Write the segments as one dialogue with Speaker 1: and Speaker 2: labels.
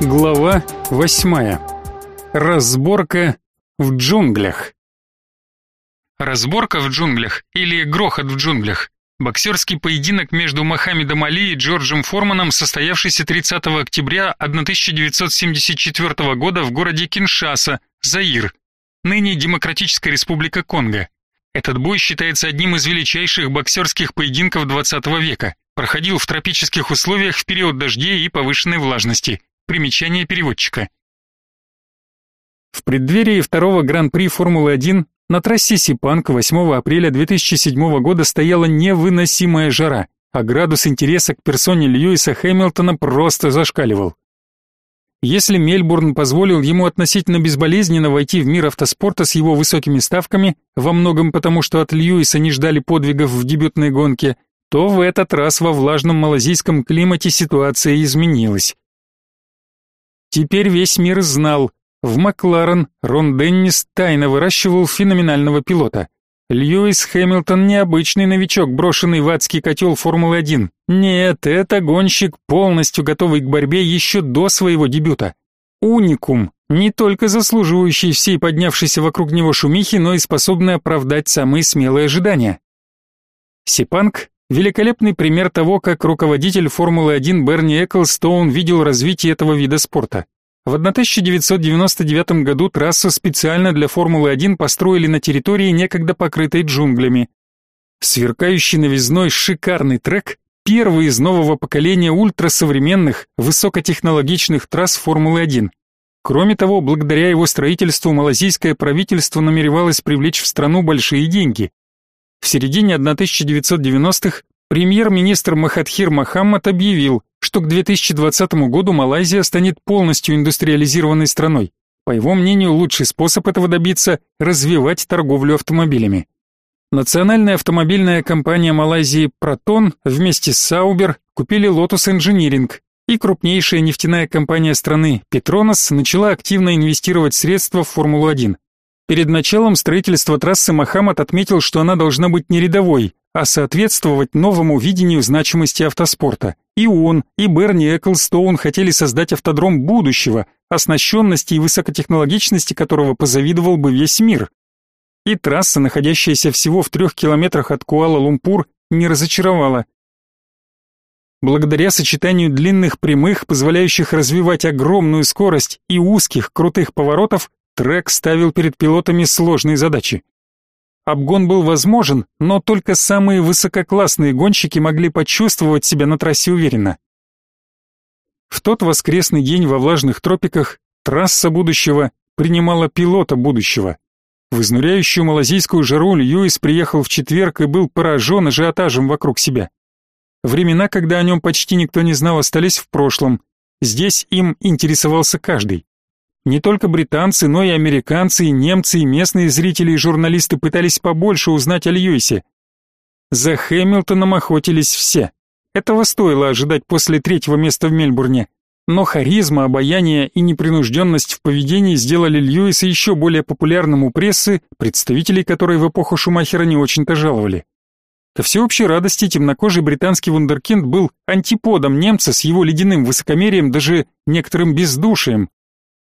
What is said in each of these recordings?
Speaker 1: Глава восьмая. Разборка в джунглях. Разборка в джунглях или грохот в джунглях. Боксерский поединок между Мохаммедом Али и Джорджем Форманом, состоявшийся 30 октября 1974 года в городе Киншаса, Заир, ныне Демократическая Республика Конго. Этот бой считается одним из величайших боксерских поединков 20 века. Проходил в тропических условиях в период дождей и повышенной влажности. Примечание переводчика. В преддверии второго Гран-при Формулы-1 на трассе Сипанк 8 апреля 2007 года стояла невыносимая жара, а градус интереса к персоне Льюиса Хэмилтона просто зашкаливал. Если Мельбурн позволил ему относительно безболезненно войти в мир автоспорта с его высокими ставками, во многом потому, что от Льюиса не ждали подвигов в дебютной гонке, то в этот раз во влажном малазийском климате ситуация изменилась. Теперь весь мир знал, в Макларен Рон Деннис тайно выращивал феноменального пилота. Льюис Хэмилтон необычный новичок, брошенный в адский котел Формулы-1. Нет, это гонщик, полностью готовый к борьбе еще до своего дебюта. Уникум, не только заслуживающий всей поднявшейся вокруг него шумихи, но и способный оправдать самые смелые ожидания. Сипанк Великолепный пример того, как руководитель Формулы-1 Берни Эклстоун видел развитие этого вида спорта. В 1999 году трассу специально для Формулы-1 построили на территории, некогда покрытой джунглями. Сверкающий новизной шикарный трек – первый из нового поколения ультрасовременных, высокотехнологичных трасс Формулы-1. Кроме того, благодаря его строительству малазийское правительство намеревалось привлечь в страну большие деньги. В середине 1990-х премьер-министр Махатхир Мохаммад объявил, что к 2020 году Малайзия станет полностью индустриализированной страной. По его мнению, лучший способ этого добиться – развивать торговлю автомобилями. Национальная автомобильная компания Малайзии Протон вместе с Саубер купили Lotus Engineering, и крупнейшая нефтяная компания страны Petronas начала активно инвестировать средства в Формулу-1. Перед началом строительства трассы Мохаммад отметил, что она должна быть не рядовой, а соответствовать новому видению значимости автоспорта. И он, и Берни Эклстоун хотели создать автодром будущего, оснащенности и высокотехнологичности которого позавидовал бы весь мир. И трасса, находящаяся всего в трех километрах от Куала-Лумпур, не разочаровала. Благодаря сочетанию длинных прямых, позволяющих развивать огромную скорость, и узких, крутых поворотов, Трек ставил перед пилотами сложные задачи. Обгон был возможен, но только самые высококлассные гонщики могли почувствовать себя на трассе уверенно. В тот воскресный день во влажных тропиках трасса будущего принимала пилота будущего. В изнуряющую малазийскую жару Льюис приехал в четверг и был поражен ажиотажем вокруг себя. Времена, когда о нем почти никто не знал, остались в прошлом. Здесь им интересовался каждый. Не только британцы, но и американцы, и немцы, и местные зрители и журналисты пытались побольше узнать о Льюисе. За Хэмилтоном охотились все. Этого стоило ожидать после третьего места в Мельбурне. Но харизма, обаяние и непринужденность в поведении сделали Льюиса еще более популярным у прессы, представителей которой в эпоху Шумахера не очень-то жаловали. Ко всеобщей радости темнокожий британский вундеркинд был антиподом немца с его ледяным высокомерием, даже некоторым бездушием,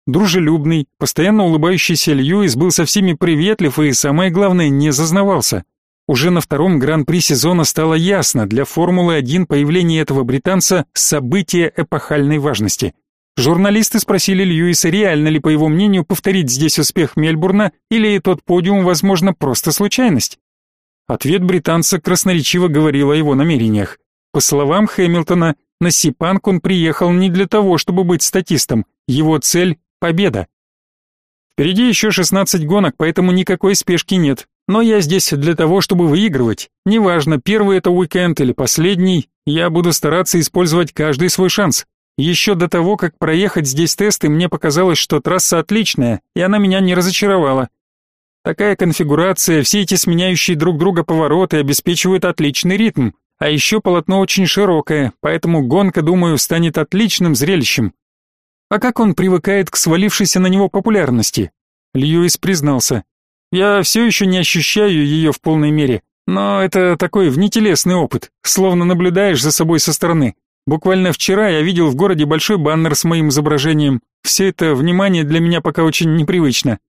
Speaker 1: Дружелюбный, постоянно улыбающийся Льюис был со всеми приветлив и, самое главное, не зазнавался. Уже на втором гран-при сезона стало ясно, для Формулы-1 появление этого британца – событие эпохальной важности. Журналисты спросили Льюиса, реально ли, по его мнению, повторить здесь успех Мельбурна, или тот подиум, возможно, просто случайность. Ответ британца красноречиво говорил о его намерениях. По словам Хэмилтона, на Сипанк он приехал не для того, чтобы быть статистом. Его цель Победа. Впереди еще 16 гонок, поэтому никакой спешки нет. Но я здесь для того, чтобы выигрывать. Неважно, первый это уикенд или последний, я буду стараться использовать каждый свой шанс. Еще до того, как проехать здесь тесты, мне показалось, что трасса отличная, и она меня не разочаровала. Такая конфигурация, все эти сменяющие друг друга повороты обеспечивают отличный ритм. А еще полотно очень широкое, поэтому гонка, думаю, станет отличным зрелищем. А как он привыкает к свалившейся на него популярности? Льюис признался. Я все еще не ощущаю ее в полной мере, но это такой внетелесный опыт, словно наблюдаешь за собой со стороны. Буквально вчера я видел в городе большой баннер с моим изображением. Все это внимание для меня пока очень непривычно.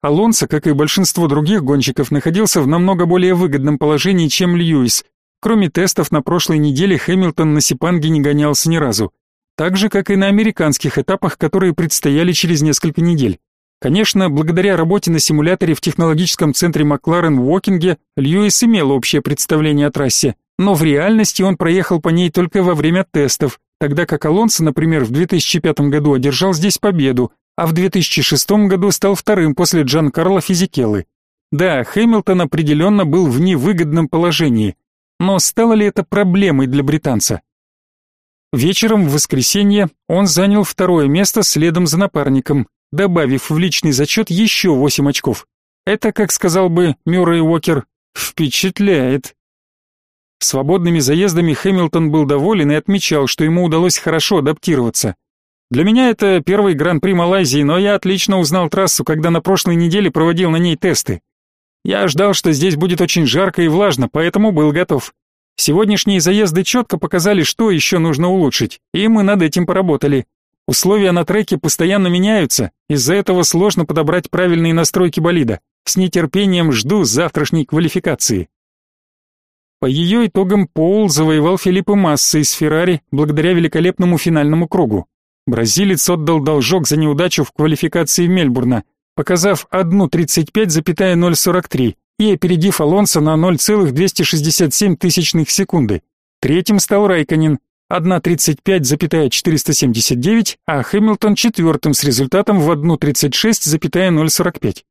Speaker 1: Алонсо, как и большинство других гонщиков, находился в намного более выгодном положении, чем Льюис. Кроме тестов на прошлой неделе Хэмилтон на Сипанге не гонялся ни разу. Так же, как и на американских этапах, которые предстояли через несколько недель. Конечно, благодаря работе на симуляторе в технологическом центре Макларен в Уокинге, Льюис имел общее представление о трассе, но в реальности он проехал по ней только во время тестов, тогда как Алонсо, например, в 2005 году одержал здесь победу, а в 2006 году стал вторым после Джан Карло Физикеллы. Да, Хэмилтон определенно был в невыгодном положении, но стало ли это проблемой для британца? Вечером в воскресенье он занял второе место следом за напарником, добавив в личный зачет еще 8 очков. Это, как сказал бы Мюррей Уокер, впечатляет. Свободными заездами Хэмилтон был доволен и отмечал, что ему удалось хорошо адаптироваться. Для меня это первый гран-при Малайзии, но я отлично узнал трассу, когда на прошлой неделе проводил на ней тесты. Я ждал, что здесь будет очень жарко и влажно, поэтому был готов. Сегодняшние заезды четко показали, что еще нужно улучшить, и мы над этим поработали. Условия на треке постоянно меняются, из-за этого сложно подобрать правильные настройки болида. С нетерпением жду завтрашней квалификации. По ее итогам Пол завоевал Филиппа Масса из Феррари благодаря великолепному финальному кругу. Бразилец отдал должок за неудачу в квалификации Мельбурна, показав 1.35,043 и опередив Алонсо на 0,267 тысячных секунды. Третьим стал Райконин 1.35,479, а Хэмилтон четвертым с результатом в 1.36,045.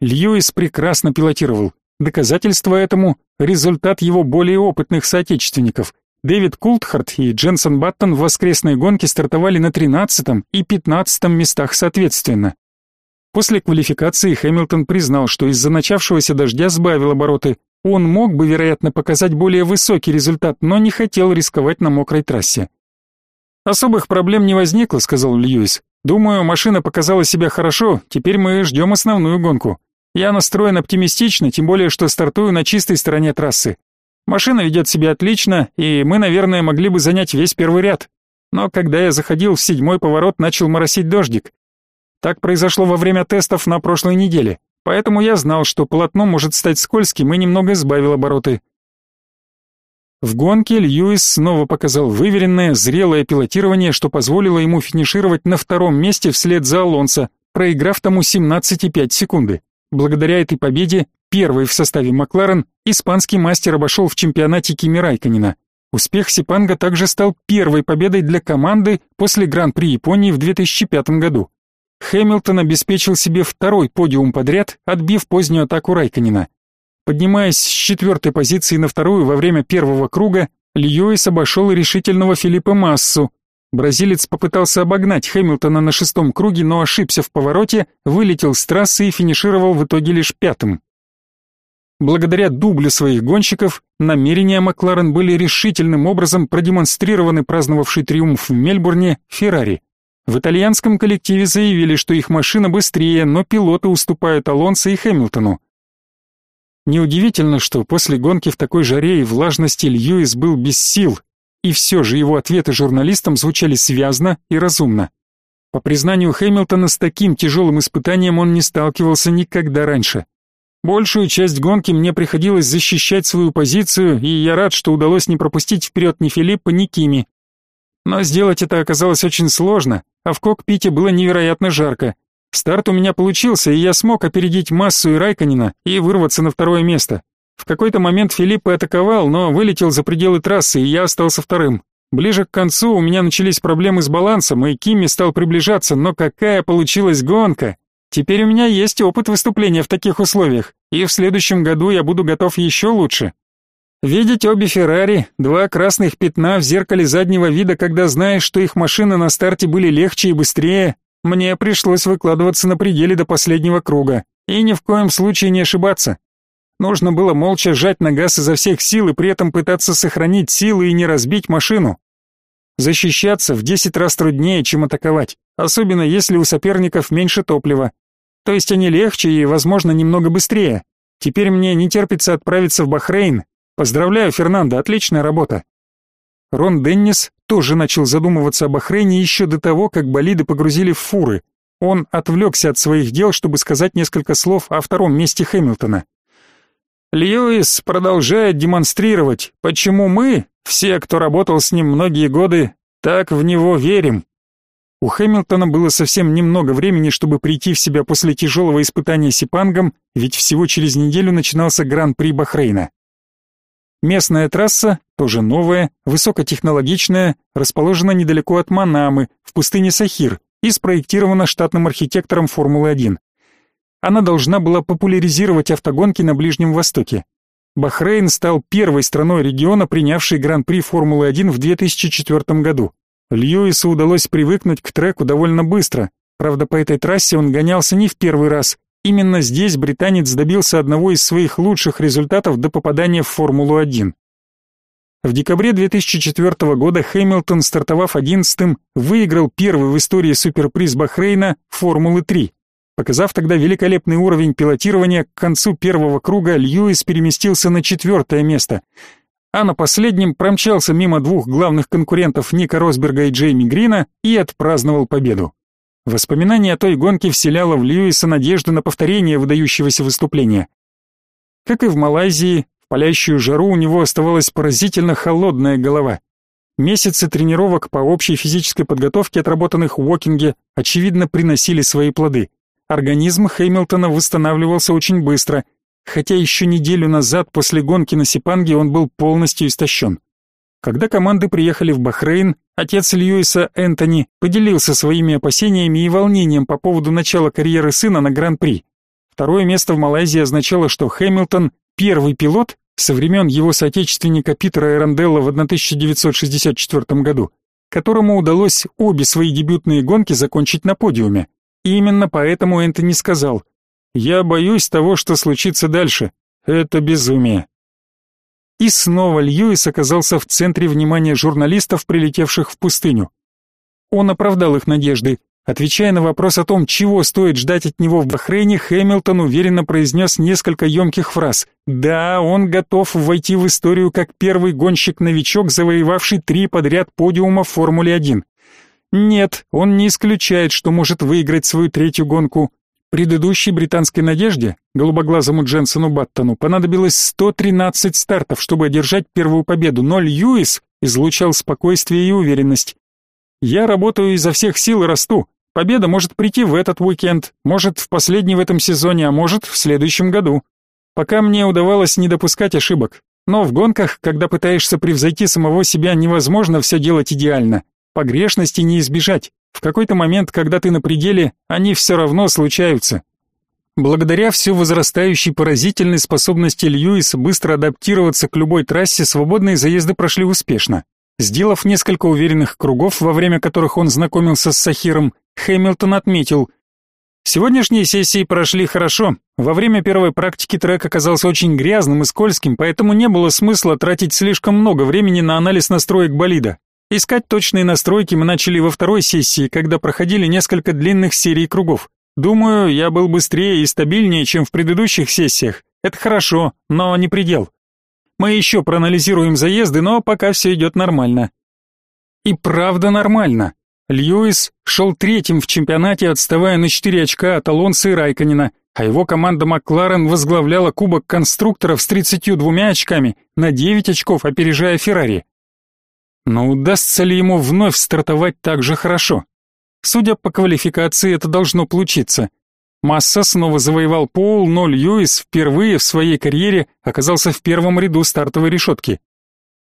Speaker 1: Льюис прекрасно пилотировал. Доказательство этому – результат его более опытных соотечественников – Дэвид Култхарт и Дженсен Баттон в воскресной гонке стартовали на 13 и 15 местах соответственно. После квалификации Хэмилтон признал, что из-за начавшегося дождя сбавил обороты. Он мог бы, вероятно, показать более высокий результат, но не хотел рисковать на мокрой трассе. «Особых проблем не возникло», — сказал Льюис. «Думаю, машина показала себя хорошо, теперь мы ждем основную гонку. Я настроен оптимистично, тем более, что стартую на чистой стороне трассы. Машина ведет себя отлично, и мы, наверное, могли бы занять весь первый ряд. Но когда я заходил в седьмой поворот, начал моросить дождик. Так произошло во время тестов на прошлой неделе, поэтому я знал, что полотно может стать скользким и немного сбавил обороты. В гонке Льюис снова показал выверенное, зрелое пилотирование, что позволило ему финишировать на втором месте вслед за Алонсо, проиграв тому 17,5 секунды. Благодаря этой победе Первый в составе Макларен, испанский мастер обошел в чемпионате Кими Райконена. Успех Сипанга также стал первой победой для команды после Гран-при Японии в 2005 году. Хэмилтон обеспечил себе второй подиум подряд, отбив позднюю атаку Райконена. Поднимаясь с четвертой позиции на вторую во время первого круга, Льюис обошел решительного Филиппа Массу. Бразилец попытался обогнать Хэмилтона на шестом круге, но ошибся в повороте, вылетел с трассы и финишировал в итоге лишь пятым. Благодаря дублю своих гонщиков, намерения Макларен были решительным образом продемонстрированы праздновавший триумф в Мельбурне Феррари. В итальянском коллективе заявили, что их машина быстрее, но пилоты уступают Алонсо и Хэмилтону. Неудивительно, что после гонки в такой жаре и влажности Льюис был без сил, и все же его ответы журналистам звучали связно и разумно. По признанию Хэмилтона, с таким тяжелым испытанием он не сталкивался никогда раньше. Большую часть гонки мне приходилось защищать свою позицию, и я рад, что удалось не пропустить вперед ни Филиппа, ни Кими. Но сделать это оказалось очень сложно, а в кокпите было невероятно жарко. Старт у меня получился, и я смог опередить Массу и Райконина и вырваться на второе место. В какой-то момент Филиппа атаковал, но вылетел за пределы трассы, и я остался вторым. Ближе к концу у меня начались проблемы с балансом, и Кими стал приближаться, но какая получилась гонка! Теперь у меня есть опыт выступления в таких условиях, и в следующем году я буду готов еще лучше. Видеть обе Феррари, два красных пятна в зеркале заднего вида, когда знаешь, что их машины на старте были легче и быстрее, мне пришлось выкладываться на пределе до последнего круга, и ни в коем случае не ошибаться. Нужно было молча сжать на газ изо всех сил и при этом пытаться сохранить силы и не разбить машину. Защищаться в 10 раз труднее, чем атаковать, особенно если у соперников меньше топлива. То есть они легче и, возможно, немного быстрее. Теперь мне не терпится отправиться в Бахрейн. Поздравляю, Фернандо, отличная работа.
Speaker 2: Рон Деннис тоже начал задумываться об охране еще до того, как болиды погрузили в фуры. Он отвлекся от своих дел, чтобы сказать несколько слов о втором месте Хэмилтона. Льюис продолжает демонстрировать, почему мы, все, кто работал с ним многие годы, так в него верим. У Хэмилтона было совсем немного времени, чтобы прийти в себя после тяжелого испытания Сипангом, ведь всего через неделю начинался Гран-при Бахрейна. Местная трасса, тоже новая, высокотехнологичная, расположена недалеко от Манамы, в пустыне Сахир, и спроектирована штатным архитектором Формулы-1. Она должна была популяризировать автогонки на Ближнем Востоке. Бахрейн стал первой страной региона, принявшей Гран-при Формулы-1 в 2004 году. Льюису удалось привыкнуть к треку довольно быстро. Правда, по этой трассе он гонялся не в первый раз. Именно здесь британец добился одного из своих лучших результатов до попадания в Формулу-1. В декабре 2004 года Хэмилтон, стартовав 11-м, выиграл первый в истории суперприз Бахрейна Формулы-3. Показав тогда великолепный уровень пилотирования, к концу первого круга Льюис переместился на четвертое место – а на последнем промчался мимо двух главных конкурентов Ника Росберга и Джейми Грина и отпраздновал победу. Воспоминание о той гонке вселяло в Льюиса надежду на повторение выдающегося выступления. Как и в Малайзии, в палящую жару у него оставалась поразительно холодная голова. Месяцы тренировок по общей физической подготовке, отработанных в Уокинге, очевидно приносили свои плоды. Организм Хэмилтона восстанавливался очень быстро – хотя еще неделю назад после гонки на Сипанге он был полностью истощен. Когда команды приехали в Бахрейн, отец Льюиса Энтони поделился своими опасениями и волнением по поводу начала карьеры сына на Гран-при. Второе место в Малайзии означало, что Хэмилтон – первый пилот со времен его соотечественника Питера Эранделла в 1964 году, которому удалось обе свои дебютные гонки закончить на подиуме. И именно поэтому Энтони сказал – я боюсь того, что случится дальше. Это безумие. И снова Льюис оказался в центре внимания журналистов, прилетевших в пустыню. Он оправдал их надежды. Отвечая на вопрос о том, чего стоит ждать от него в Бахрейне, Хэмилтон уверенно произнес несколько емких фраз. Да, он готов войти в историю как первый гонщик-новичок, завоевавший три подряд подиума в Формуле-1. Нет, он не исключает, что может выиграть свою третью гонку. Предыдущей британской надежде, голубоглазому Дженсону Баттону, понадобилось 113 стартов, чтобы одержать первую победу, но Льюис излучал спокойствие и уверенность. «Я работаю изо всех сил и расту. Победа может прийти в этот уикенд, может в последний в этом сезоне, а может в следующем году. Пока мне удавалось не допускать ошибок. Но в гонках, когда пытаешься превзойти самого себя, невозможно все делать идеально. Погрешности не избежать. В какой-то момент, когда ты на пределе, они все равно случаются. Благодаря все возрастающей поразительной способности Льюиса быстро адаптироваться к любой трассе, свободные заезды прошли успешно. Сделав несколько уверенных кругов, во время которых он знакомился с Сахиром, Хэмилтон отметил, Сегодняшние сессии прошли хорошо. Во время первой практики трек оказался очень грязным и скользким, поэтому не было смысла тратить слишком много времени на анализ настроек болида. Искать точные настройки мы начали во второй сессии, когда проходили несколько длинных серий кругов. Думаю, я был быстрее и стабильнее, чем в предыдущих сессиях. Это хорошо, но не предел. Мы еще проанализируем заезды, но пока все идет нормально. И правда нормально. Льюис шел третьим в чемпионате, отставая на 4 очка от Алонса и Райконина, а его команда Макларен возглавляла Кубок конструкторов с 32 очками, на 9 очков опережая Феррари. Но удастся ли ему вновь стартовать так же хорошо? Судя по квалификации, это должно получиться. Масса снова завоевал пол, но Льюис впервые в своей карьере оказался в первом ряду стартовой решетки.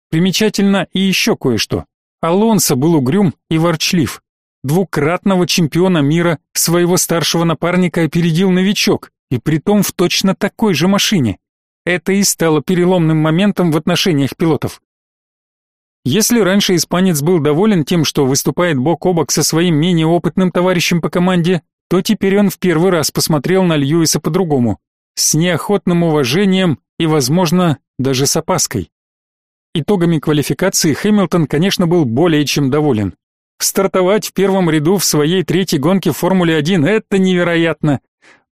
Speaker 2: Примечательно и еще кое-что. Алонсо был угрюм и ворчлив. Двукратного чемпиона мира своего старшего напарника опередил новичок, и притом в точно такой же машине. Это и стало переломным моментом в отношениях пилотов. Если раньше испанец был доволен тем, что выступает бок о бок со своим менее опытным товарищем по команде, то теперь он в первый раз посмотрел на Льюиса по-другому, с неохотным уважением и, возможно, даже с опаской. Итогами квалификации Хэмилтон, конечно, был более чем доволен. Стартовать в первом ряду в своей третьей гонке в Формуле-1 – это невероятно.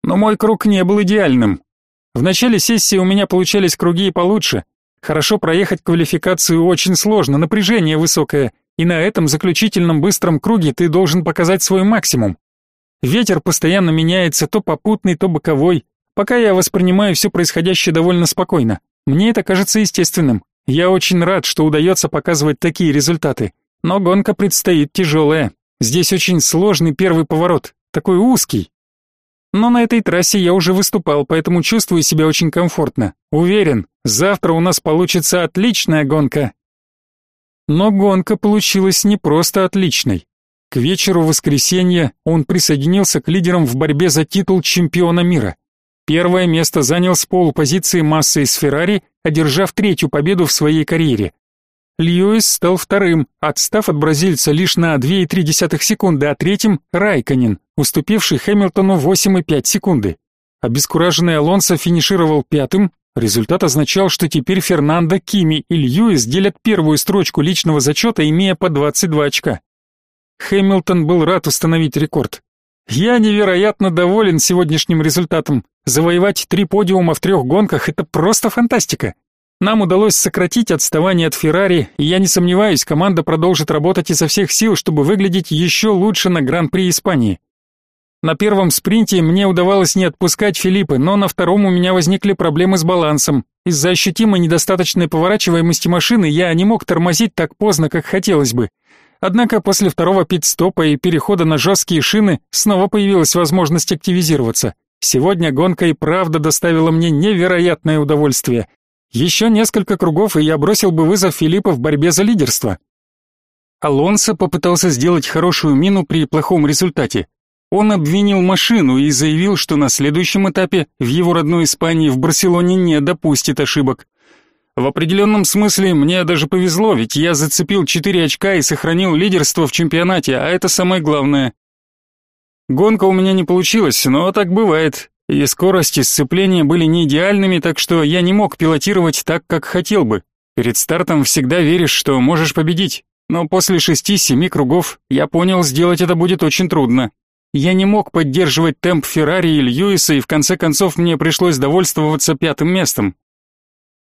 Speaker 2: Но мой круг не был идеальным. В начале сессии у меня получались круги и получше, Хорошо проехать квалификацию очень сложно, напряжение высокое, и на этом заключительном быстром круге ты должен показать свой максимум. Ветер постоянно меняется, то попутный, то боковой. Пока я воспринимаю все происходящее довольно спокойно. Мне это кажется естественным. Я очень рад, что удается показывать такие результаты. Но гонка предстоит тяжелая. Здесь очень сложный первый поворот, такой узкий. Но на этой трассе я уже выступал, поэтому чувствую себя очень комфортно. Уверен, завтра у нас получится отличная гонка. Но гонка получилась не просто отличной. К вечеру воскресенья он присоединился к лидерам в борьбе за титул чемпиона мира. Первое место занял с полупозиции Масса из Феррари, одержав третью победу в своей карьере. Льюис стал вторым, отстав от бразильца лишь на 2,3 секунды, а третьим – Райконин, уступивший Хэмилтону 8,5 секунды. Обескураженный Алонсо финишировал пятым, результат означал, что теперь Фернандо, Кими и Льюис делят первую строчку личного зачета, имея по 22 очка. Хэмилтон был рад установить рекорд. «Я невероятно доволен сегодняшним результатом. Завоевать три подиума в трех гонках – это просто фантастика. Нам удалось сократить отставание от Феррари, и я не сомневаюсь, команда продолжит работать изо всех сил, чтобы выглядеть еще лучше на Гран-при Испании. На первом спринте мне удавалось не отпускать Филиппа, но на втором у меня возникли проблемы с балансом. Из-за ощутимой недостаточной поворачиваемости машины я не мог тормозить так поздно, как хотелось бы. Однако после второго пит-стопа и перехода на жесткие шины снова появилась возможность активизироваться. Сегодня гонка и правда доставила мне невероятное удовольствие. Еще несколько кругов, и я бросил бы вызов Филиппа в борьбе за лидерство. Алонсо попытался сделать хорошую мину при плохом результате. Он обвинил машину и заявил, что на следующем этапе в его родной Испании в Барселоне не допустит ошибок. В определенном смысле мне даже повезло, ведь я зацепил 4 очка и сохранил лидерство в чемпионате, а это самое главное. Гонка у меня не получилась, но так бывает и скорость и сцепление были не идеальными, так что я не мог пилотировать так, как хотел бы. Перед стартом всегда веришь, что можешь победить, но после шести-семи кругов я понял, сделать это будет очень трудно. Я не мог поддерживать темп Феррари и Льюиса, и в конце концов мне пришлось довольствоваться пятым местом.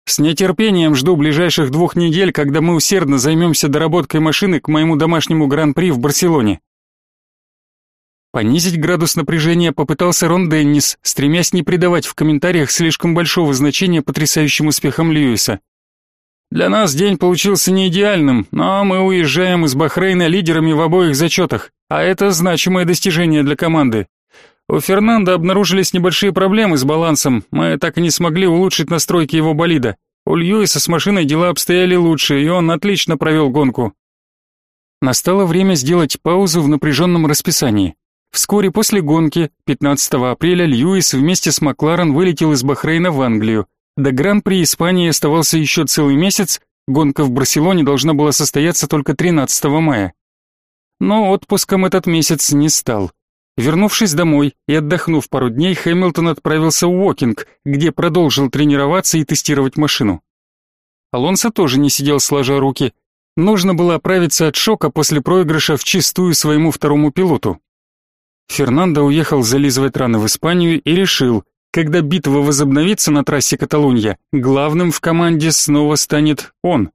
Speaker 2: С нетерпением жду ближайших двух недель, когда мы усердно займемся доработкой машины к моему домашнему гран-при в Барселоне. Понизить градус напряжения попытался Рон Деннис, стремясь не придавать в комментариях слишком большого значения потрясающим успехам Льюиса. Для нас день получился не идеальным, но мы уезжаем из Бахрейна лидерами в обоих зачетах, а это значимое достижение для команды. У Фернандо обнаружились небольшие проблемы с балансом, мы так и не смогли улучшить настройки его болида. У Льюиса с машиной дела обстояли лучше, и он отлично провел гонку. Настало время сделать паузу в напряженном расписании. Вскоре после гонки, 15 апреля, Льюис вместе с Макларен вылетел из Бахрейна в Англию. До Гран-при Испании оставался еще целый месяц, гонка в Барселоне должна была состояться только 13 мая. Но отпуском этот месяц не стал. Вернувшись домой и отдохнув пару дней, Хэмилтон отправился в Уокинг, где продолжил тренироваться и тестировать машину. Алонсо тоже не сидел сложа руки. Нужно было оправиться от шока после проигрыша в чистую своему второму пилоту. Фернандо уехал зализывать раны в Испанию и решил, когда битва возобновится на трассе Каталунья, главным в команде снова станет он.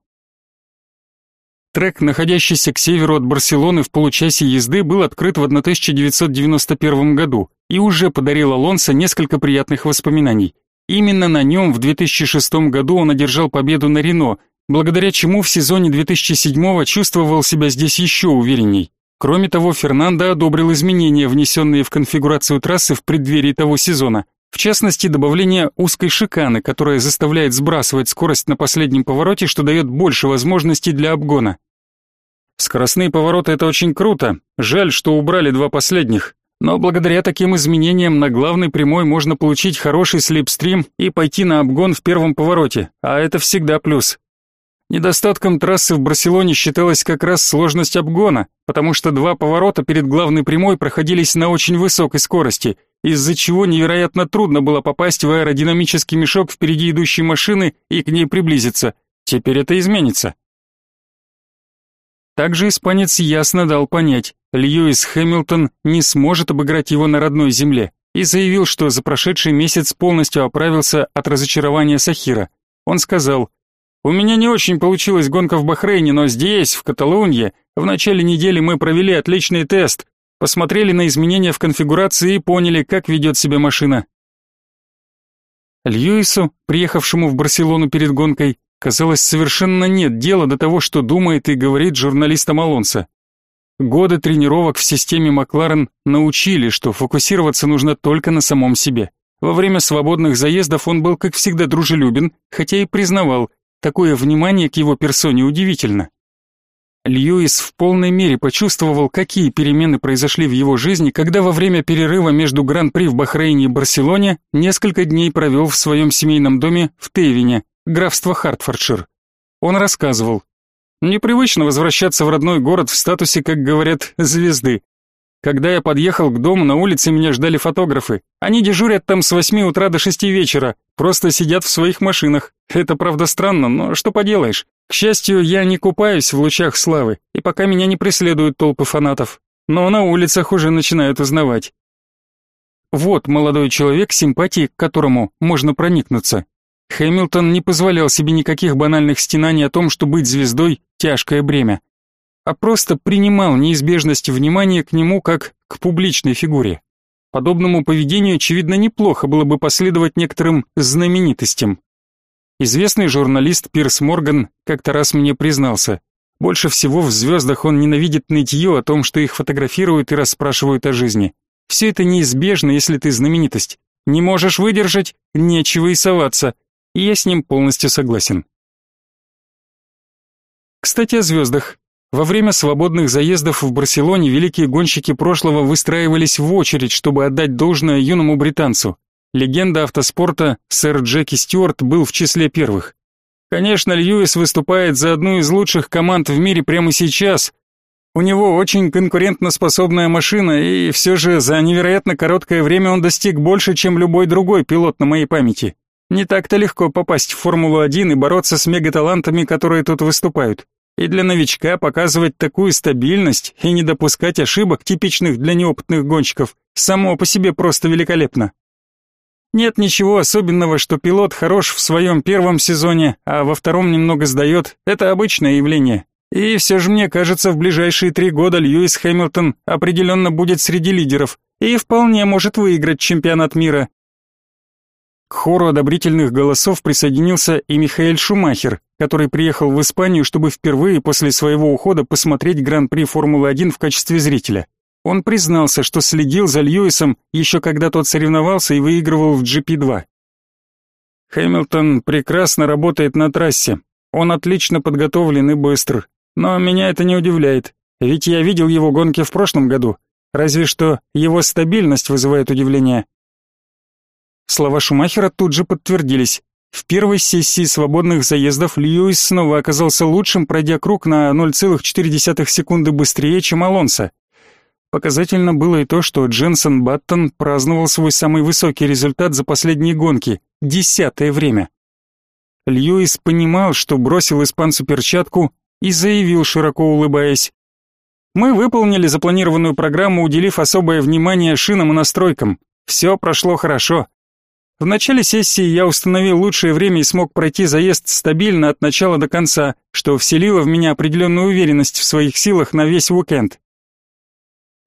Speaker 2: Трек, находящийся к северу от Барселоны в получасе езды, был открыт в 1991 году и уже подарил Алонсо несколько приятных воспоминаний. Именно на нем в 2006 году он одержал победу на Рено, благодаря чему в сезоне 2007 чувствовал себя здесь еще уверенней. Кроме того, Фернандо одобрил изменения, внесенные в конфигурацию трассы в преддверии того сезона. В частности, добавление узкой шиканы, которая заставляет сбрасывать скорость на последнем повороте, что дает больше возможностей для обгона. Скоростные повороты это очень круто. Жаль, что убрали два последних. Но благодаря таким изменениям на главной прямой можно получить хороший слипстрим и пойти на обгон в первом повороте, а это всегда плюс. Недостатком трассы в Барселоне считалась как раз сложность обгона, потому что два поворота перед главной прямой проходились на очень высокой скорости, из-за чего невероятно трудно было попасть в аэродинамический мешок впереди идущей машины и к ней приблизиться. Теперь это изменится. Также испанец ясно дал понять, Льюис Хэмилтон не сможет обыграть его на родной земле и заявил, что за прошедший месяц полностью оправился от разочарования Сахира. Он сказал, У меня не очень получилась гонка в Бахрейне, но здесь, в Каталунье, в начале недели мы провели отличный тест, посмотрели на изменения в конфигурации и поняли, как ведет себя машина. Льюису, приехавшему в Барселону перед гонкой, казалось, совершенно нет дела до того, что думает и говорит журналистам Алонсо. Годы тренировок в системе Макларен научили, что фокусироваться нужно только на самом себе. Во время свободных заездов он был, как всегда, дружелюбен, хотя и признавал, Такое внимание к его персоне удивительно. Льюис в полной мере почувствовал, какие перемены произошли в его жизни, когда во время перерыва между Гран-при в Бахрейне и Барселоне несколько дней провел в своем семейном доме в Тейвине, графство Хартфордшир. Он рассказывал, «Непривычно возвращаться в родной город в статусе, как говорят, звезды. Когда я подъехал к дому, на улице меня ждали фотографы. Они дежурят там с восьми утра до шести вечера, просто сидят в своих машинах. Это правда странно, но что поделаешь. К счастью, я не купаюсь в лучах славы, и пока меня не преследуют толпы фанатов. Но на улицах уже начинают узнавать. Вот молодой человек, симпатии к которому можно проникнуться. Хэмилтон не позволял себе никаких банальных стенаний о том, что быть звездой – тяжкое бремя а просто принимал неизбежность внимания к нему как к публичной фигуре. Подобному поведению, очевидно, неплохо было бы последовать некоторым знаменитостям. Известный журналист Пирс Морган как-то раз мне признался, больше всего в звездах он ненавидит нытье о том, что их фотографируют и расспрашивают о жизни. Все это неизбежно, если ты знаменитость. Не можешь выдержать, нечего и соваться. И я с ним полностью согласен. Кстати, о звездах. Во время свободных заездов в Барселоне великие гонщики прошлого выстраивались в очередь, чтобы отдать должное юному британцу. Легенда автоспорта сэр Джеки Стюарт был в числе первых. Конечно, Льюис выступает за одну из лучших команд в мире прямо сейчас. У него очень конкурентноспособная машина, и все же за невероятно короткое время он достиг больше, чем любой другой пилот на моей памяти. Не так-то легко попасть в Формулу-1 и бороться с мегаталантами, которые тут выступают. И для новичка показывать такую стабильность и не допускать ошибок, типичных для неопытных гонщиков, само по себе просто великолепно. Нет ничего особенного, что пилот хорош в своем первом сезоне, а во втором немного сдает. Это обычное явление. И все же мне кажется, в ближайшие три года Льюис Хэмилтон определенно будет среди лидеров и вполне может выиграть чемпионат мира. К хору одобрительных голосов присоединился и Михаэль Шумахер, который приехал в Испанию, чтобы впервые после своего ухода посмотреть Гран-при Формулы-1 в качестве зрителя. Он признался, что следил за Льюисом еще когда тот соревновался и выигрывал в GP2. Хэмилтон прекрасно работает на трассе. Он отлично подготовлен и быстр. Но меня это не удивляет, ведь я видел его гонки в прошлом году. Разве что его стабильность вызывает удивление. Слова Шумахера тут же подтвердились. В первой сессии свободных заездов Льюис снова оказался лучшим, пройдя круг на 0,4 секунды быстрее, чем Алонсо. Показательно было и то, что Дженсен Баттон праздновал свой самый высокий результат за последние гонки – десятое время. Льюис понимал, что бросил испанцу перчатку и заявил, широко улыбаясь. «Мы выполнили запланированную программу, уделив особое внимание шинам и настройкам. Все прошло хорошо. В начале сессии я установил лучшее время и смог пройти заезд стабильно от начала до конца, что вселило в меня определенную уверенность в своих силах на весь уикенд.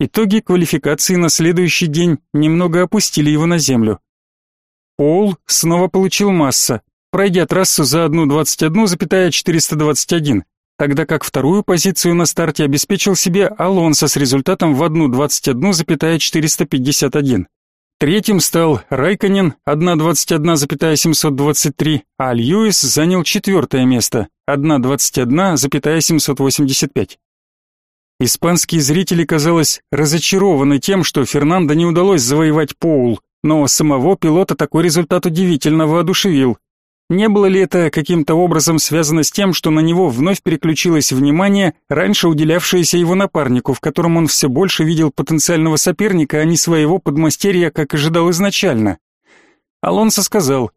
Speaker 2: Итоги квалификации на следующий день немного опустили его на землю. Пол снова получил масса, пройдя трассу за 1.21,421, тогда как вторую позицию на старте обеспечил себе Алонсо с результатом в 1.21,451. Третьим стал Райконен 1.21,723, а Льюис занял четвертое место 1.21,785. Испанские зрители, казалось, разочарованы тем, что Фернандо не удалось завоевать Поул, но самого пилота такой результат удивительно воодушевил. Не было ли это каким-то образом связано с тем, что на него вновь переключилось внимание, раньше уделявшееся его напарнику, в котором он все больше видел потенциального соперника, а не своего подмастерья, как ожидал изначально? Алонсо сказал,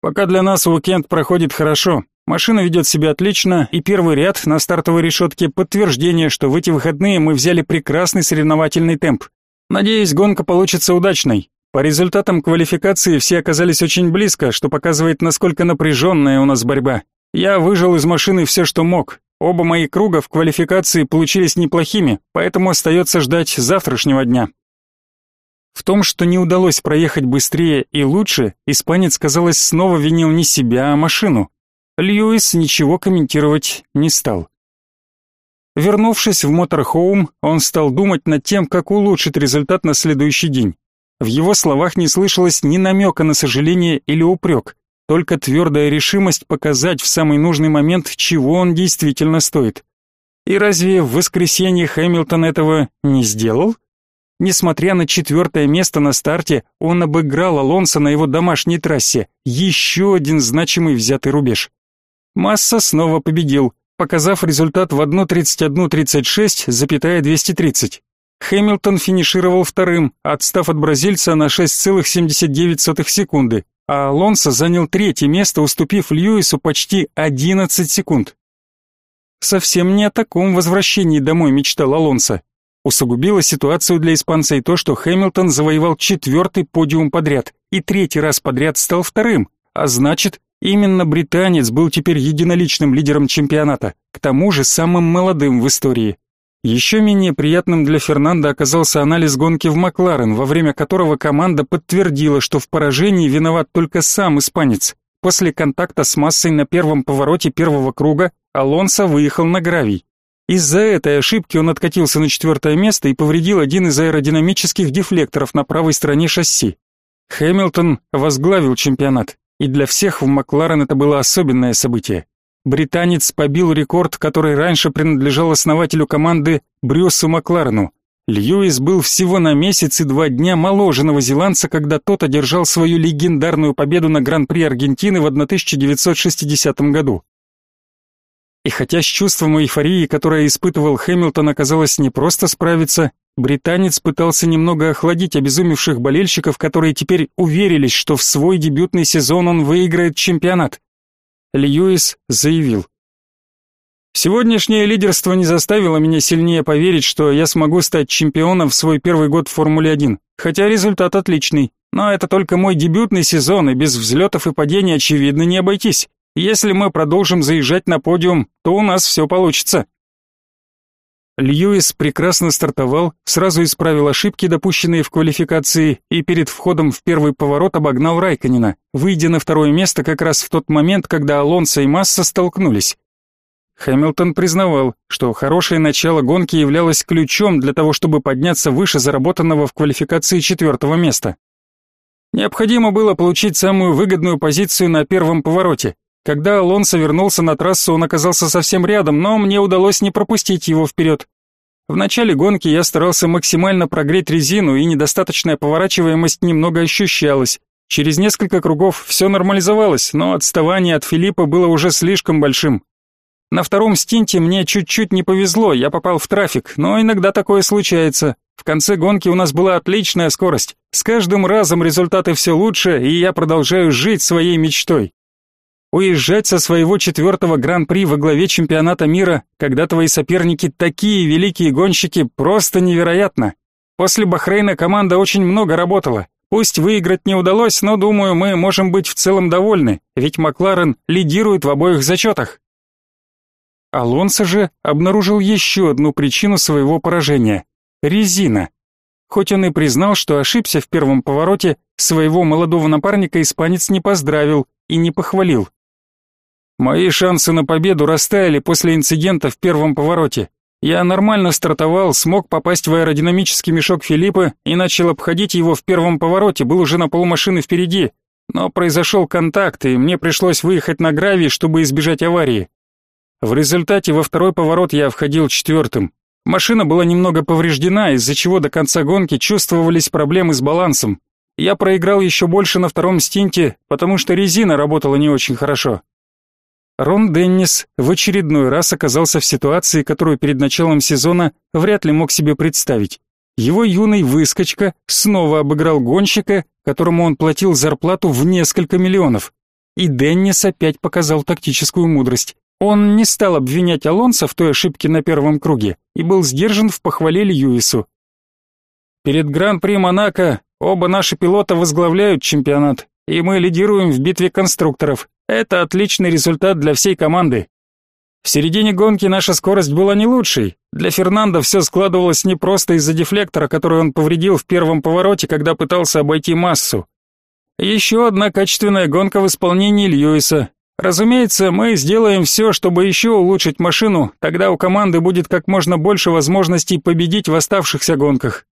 Speaker 2: «Пока для нас уикенд проходит хорошо, машина ведет себя отлично, и первый ряд на стартовой решетке подтверждение, что в эти выходные мы взяли прекрасный соревновательный темп. Надеюсь, гонка получится удачной. По результатам квалификации все оказались очень близко, что показывает, насколько напряженная у нас борьба. Я выжил из машины все, что мог. Оба мои круга в квалификации получились неплохими, поэтому остается ждать завтрашнего дня. В том, что не удалось проехать быстрее и лучше, испанец, казалось, снова винил не себя, а машину. Льюис ничего комментировать не стал. Вернувшись в моторхоум, он стал думать над тем, как улучшить результат на следующий день. В его словах не слышалось ни намека на сожаление или упрек, только твердая решимость показать в самый нужный момент, чего он действительно стоит. И разве в воскресенье Хэмилтон этого не сделал? Несмотря на четвертое место на старте, он обыграл Алонсо на его домашней трассе. Еще один значимый взятый рубеж. Масса снова победил, показав результат в 1.31.36, запятая 230. Хэмилтон финишировал вторым, отстав от бразильца на 6,79 секунды, а Алонсо занял третье место, уступив Льюису почти 11 секунд. Совсем не о таком возвращении домой мечтал Алонсо. Усугубило ситуацию для испанца и то, что Хэмилтон завоевал четвертый подиум подряд и третий раз подряд стал вторым, а значит, именно британец был теперь единоличным лидером чемпионата, к тому же самым молодым в истории. Еще менее приятным для Фернандо оказался анализ гонки в Макларен, во время которого команда подтвердила, что в поражении виноват только сам испанец. После контакта с массой на первом повороте первого круга Алонсо выехал на гравий. Из-за этой ошибки он откатился на четвертое место и повредил один из аэродинамических дефлекторов на правой стороне шасси. Хэмилтон возглавил чемпионат, и для всех в Макларен это было особенное событие. Британец побил рекорд, который раньше принадлежал основателю команды Брюсу Макларену. Льюис был всего на месяц и два дня моложе новозеландца, когда тот одержал свою легендарную победу на Гран-при Аргентины в 1960 году. И хотя с чувством эйфории, которое испытывал Хэмилтон, оказалось не просто справиться, британец пытался немного охладить обезумевших болельщиков, которые теперь уверились, что в свой дебютный сезон он выиграет чемпионат. Льюис заявил. Сегодняшнее лидерство не заставило меня сильнее поверить, что я смогу стать чемпионом в свой первый год в Формуле-1, хотя результат отличный. Но это только мой дебютный сезон, и без взлетов и падений очевидно не обойтись. Если мы продолжим заезжать на подиум, то у нас все получится. Льюис прекрасно стартовал, сразу исправил ошибки, допущенные в квалификации, и перед входом в первый поворот обогнал Райконина, выйдя на второе место как раз в тот момент, когда Алонсо и Масса столкнулись. Хэмилтон признавал, что хорошее начало гонки являлось ключом для того, чтобы подняться выше заработанного в квалификации четвертого места. Необходимо было получить самую выгодную позицию на первом повороте, когда Алонсо вернулся на трассу, он оказался совсем рядом, но мне удалось не пропустить его вперед. В начале гонки я старался максимально прогреть резину, и недостаточная поворачиваемость немного ощущалась. Через несколько кругов все нормализовалось, но отставание от Филиппа было уже слишком большим. На втором стинте мне чуть-чуть не повезло, я попал в трафик, но иногда такое случается. В конце гонки у нас была отличная скорость. С каждым разом результаты все лучше, и я продолжаю жить своей мечтой. Уезжать со своего четвертого гран-при во главе чемпионата мира, когда твои соперники такие великие гонщики, просто невероятно. После Бахрейна команда очень много работала. Пусть выиграть не удалось, но думаю, мы можем быть в целом довольны, ведь Макларен лидирует в обоих зачетах. Алонсо же обнаружил еще одну причину своего поражения – резина. Хоть он и признал, что ошибся в первом повороте, своего молодого напарника испанец не поздравил и не похвалил. Мои шансы на победу растаяли после инцидента в первом повороте. Я нормально стартовал, смог попасть в аэродинамический мешок Филиппа и начал обходить его в первом повороте, был уже на полмашины впереди. Но произошел контакт, и мне пришлось выехать на гравий, чтобы избежать аварии. В результате во второй поворот я входил четвертым. Машина была немного повреждена, из-за чего до конца гонки чувствовались проблемы с балансом. Я проиграл еще больше на втором стинте, потому что резина работала не очень хорошо. Рон Деннис в очередной раз оказался в ситуации, которую перед началом сезона вряд ли мог себе представить. Его юный выскочка снова обыграл гонщика, которому он платил зарплату в несколько миллионов. И Деннис опять показал тактическую мудрость. Он не стал обвинять Алонса в той ошибке на первом круге и был сдержан в похвале Льюису. Перед Гран-при Монако оба наши пилота возглавляют чемпионат, и мы лидируем в битве конструкторов. Это отличный результат для всей команды. В середине гонки наша скорость была не лучшей. Для Фернандо все складывалось не просто из-за дефлектора, который он повредил в первом повороте, когда пытался обойти массу. Еще одна качественная гонка в исполнении Льюиса. Разумеется, мы сделаем все, чтобы еще улучшить машину, тогда у команды будет как можно больше возможностей победить в оставшихся гонках.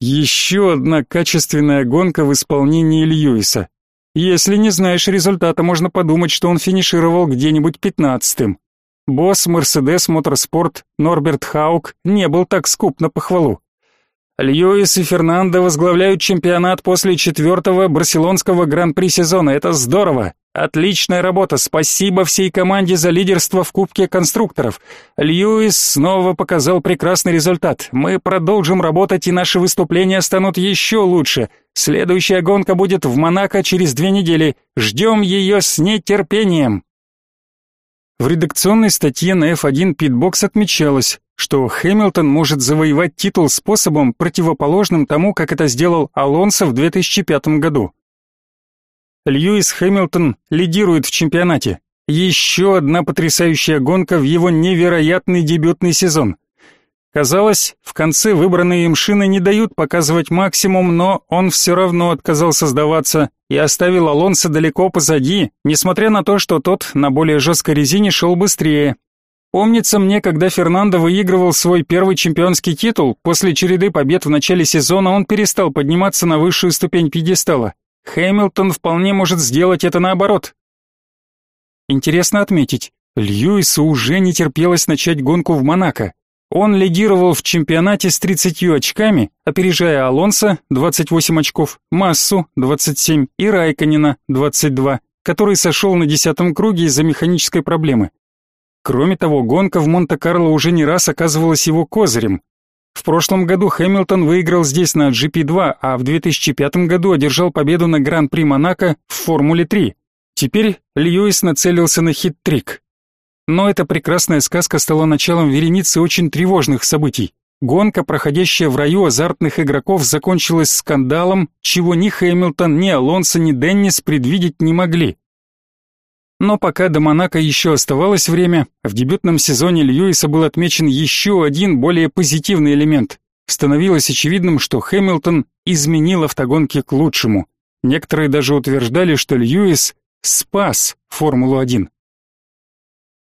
Speaker 2: Еще одна качественная гонка в исполнении Льюиса. Если не знаешь результата, можно подумать, что он финишировал где-нибудь пятнадцатым. Босс Mercedes Motorsport Норберт Хаук не был так скуп на похвалу. Льюис и Фернандо возглавляют чемпионат после четвертого барселонского гран-при сезона. Это здорово. Отличная работа. Спасибо всей команде за лидерство в Кубке конструкторов. Льюис снова показал прекрасный результат. Мы продолжим работать, и наши выступления станут еще лучше. Следующая гонка будет в Монако через две недели. Ждем ее с нетерпением. В редакционной статье на F1 Pitbox отмечалось, что Хэмилтон может завоевать титул способом, противоположным тому, как это сделал Алонсо в 2005 году. Льюис Хэмилтон лидирует в чемпионате. Еще одна потрясающая гонка в его невероятный дебютный сезон. Казалось, в конце выбранные им шины не дают показывать максимум, но он все равно отказался сдаваться и оставил Алонсо далеко позади, несмотря на то, что тот на более жесткой резине шел быстрее. Помнится мне, когда Фернандо выигрывал свой первый чемпионский титул, после череды побед в начале сезона он перестал подниматься на высшую ступень пьедестала. Хэмилтон вполне может сделать это наоборот. Интересно отметить, Льюису уже не терпелось начать гонку в Монако. Он лидировал в чемпионате с 30 очками, опережая Алонса 28 очков, Массу 27 и Райконина 22, который сошел на десятом круге из-за механической проблемы. Кроме того, гонка в Монте-Карло уже не раз оказывалась его козырем. В прошлом году Хэмилтон выиграл здесь на GP2, а в 2005 году одержал победу на Гран-при Монако в Формуле 3. Теперь Льюис нацелился на хит-трик. Но эта прекрасная сказка стала началом вереницы очень тревожных событий. Гонка, проходящая в раю азартных игроков, закончилась скандалом, чего ни Хэмилтон, ни Алонсо, ни Деннис предвидеть не могли. Но пока до Монако еще оставалось время, в дебютном сезоне Льюиса был отмечен еще один более позитивный элемент. Становилось очевидным, что Хэмилтон изменил автогонки к лучшему. Некоторые даже утверждали, что Льюис спас Формулу-1.